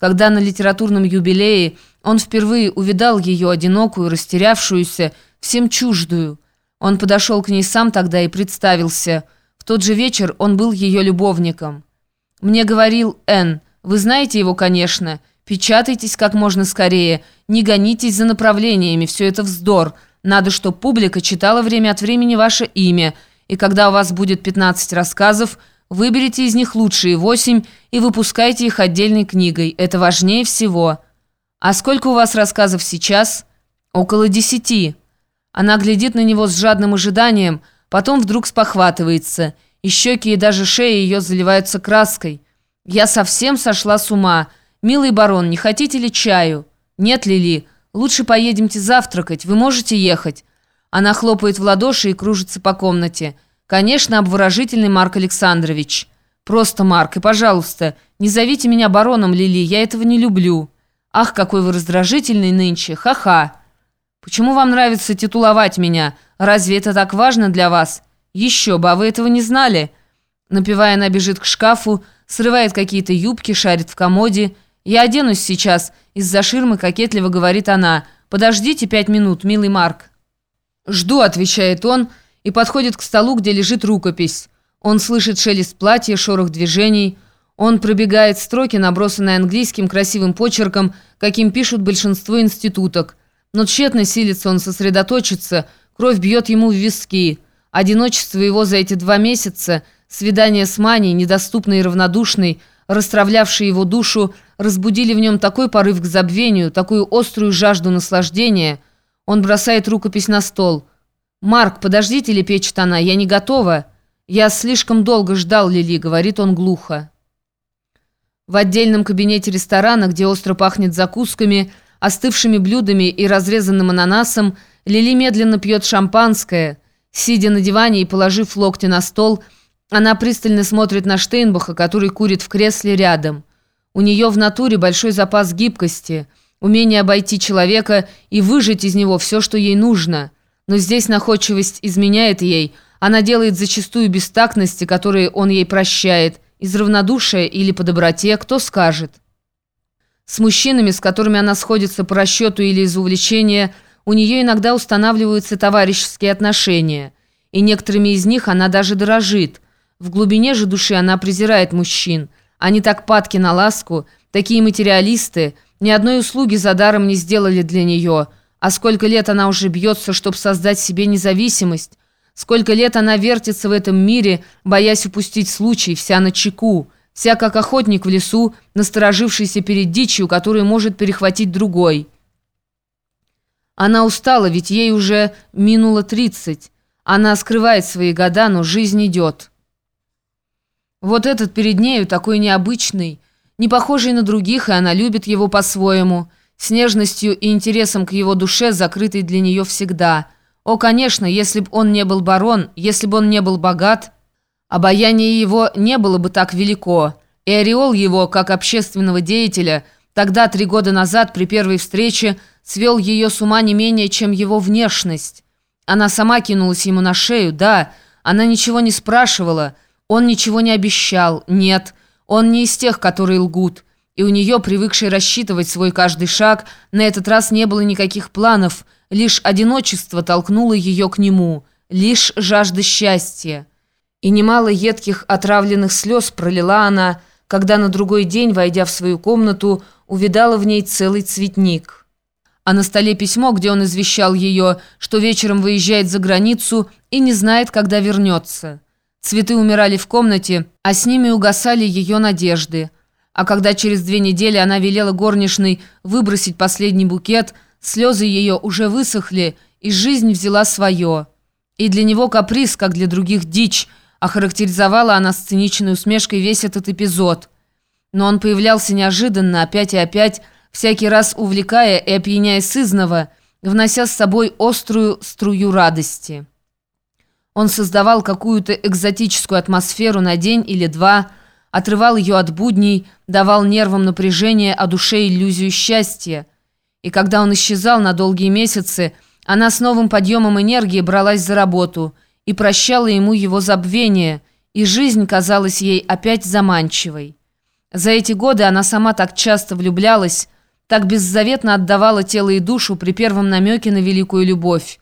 когда на литературном юбилее он впервые увидал ее одинокую, растерявшуюся, всем чуждую. Он подошел к ней сам тогда и представился. В тот же вечер он был ее любовником. Мне говорил Н. Вы знаете его, конечно. Печатайтесь как можно скорее. Не гонитесь за направлениями, все это вздор. Надо, чтобы публика читала время от времени ваше имя. И когда у вас будет 15 рассказов, выберите из них лучшие 8 и выпускайте их отдельной книгой. Это важнее всего. А сколько у вас рассказов сейчас? Около десяти. Она глядит на него с жадным ожиданием, потом вдруг спохватывается, и щеки и даже шея ее заливаются краской. «Я совсем сошла с ума. Милый барон, не хотите ли чаю?» «Нет, Лили, лучше поедемте завтракать, вы можете ехать». Она хлопает в ладоши и кружится по комнате. «Конечно, обворожительный Марк Александрович». «Просто Марк, и, пожалуйста, не зовите меня бароном, Лили, я этого не люблю». «Ах, какой вы раздражительный нынче! Ха-ха!» «Почему вам нравится титуловать меня? Разве это так важно для вас?» «Еще бы, а вы этого не знали?» Напивая, она бежит к шкафу, срывает какие-то юбки, шарит в комоде. «Я оденусь сейчас», — из-за ширмы кокетливо говорит она. «Подождите пять минут, милый Марк». «Жду», — отвечает он, и подходит к столу, где лежит рукопись. Он слышит шелест платья, шорох движений. Он пробегает строки, набросанные английским красивым почерком, каким пишут большинство институток. Но тщетно силится он сосредоточиться, кровь бьет ему в виски. Одиночество его за эти два месяца, свидание с Маней, недоступной и равнодушной, расстравлявшей его душу, разбудили в нем такой порыв к забвению, такую острую жажду наслаждения. Он бросает рукопись на стол. «Марк, подождите, лепечет она, я не готова». «Я слишком долго ждал Лили», — говорит он глухо. В отдельном кабинете ресторана, где остро пахнет закусками, остывшими блюдами и разрезанным ананасом, Лили медленно пьет шампанское. Сидя на диване и положив локти на стол, она пристально смотрит на Штейнбаха, который курит в кресле рядом. У нее в натуре большой запас гибкости, умение обойти человека и выжать из него все, что ей нужно. Но здесь находчивость изменяет ей, она делает зачастую бестактности, которые он ей прощает, из равнодушия или по доброте, кто скажет. С мужчинами, с которыми она сходится по расчету или из увлечения, у нее иногда устанавливаются товарищеские отношения. И некоторыми из них она даже дорожит. В глубине же души она презирает мужчин. Они так падки на ласку, такие материалисты, ни одной услуги за даром не сделали для нее. А сколько лет она уже бьется, чтобы создать себе независимость. Сколько лет она вертится в этом мире, боясь упустить случай, вся на чеку вся как охотник в лесу, насторожившийся перед дичью, которую может перехватить другой. Она устала, ведь ей уже минуло тридцать. Она скрывает свои года, но жизнь идет. Вот этот перед нею такой необычный, не похожий на других, и она любит его по-своему, с нежностью и интересом к его душе, закрытой для нее всегда. О, конечно, если бы он не был барон, если бы он не был богат... Обаяние его не было бы так велико, и ореол его, как общественного деятеля, тогда, три года назад, при первой встрече, свел ее с ума не менее, чем его внешность. Она сама кинулась ему на шею, да, она ничего не спрашивала, он ничего не обещал, нет, он не из тех, которые лгут, и у нее, привыкшей рассчитывать свой каждый шаг, на этот раз не было никаких планов, лишь одиночество толкнуло ее к нему, лишь жажда счастья. И немало едких отравленных слез пролила она, когда на другой день, войдя в свою комнату, увидала в ней целый цветник. А на столе письмо, где он извещал ее, что вечером выезжает за границу и не знает, когда вернется. Цветы умирали в комнате, а с ними угасали ее надежды. А когда через две недели она велела горничной выбросить последний букет, слезы ее уже высохли, и жизнь взяла свое. И для него каприз, как для других дичь, Охарактеризовала она сценичной усмешкой весь этот эпизод. Но он появлялся неожиданно, опять и опять, всякий раз увлекая и опьяняя сызнова, внося с собой острую струю радости. Он создавал какую-то экзотическую атмосферу на день или два, отрывал ее от будней, давал нервам напряжение, а душе иллюзию счастья. И когда он исчезал на долгие месяцы, она с новым подъемом энергии бралась за работу – и прощала ему его забвение, и жизнь казалась ей опять заманчивой. За эти годы она сама так часто влюблялась, так беззаветно отдавала тело и душу при первом намеке на великую любовь.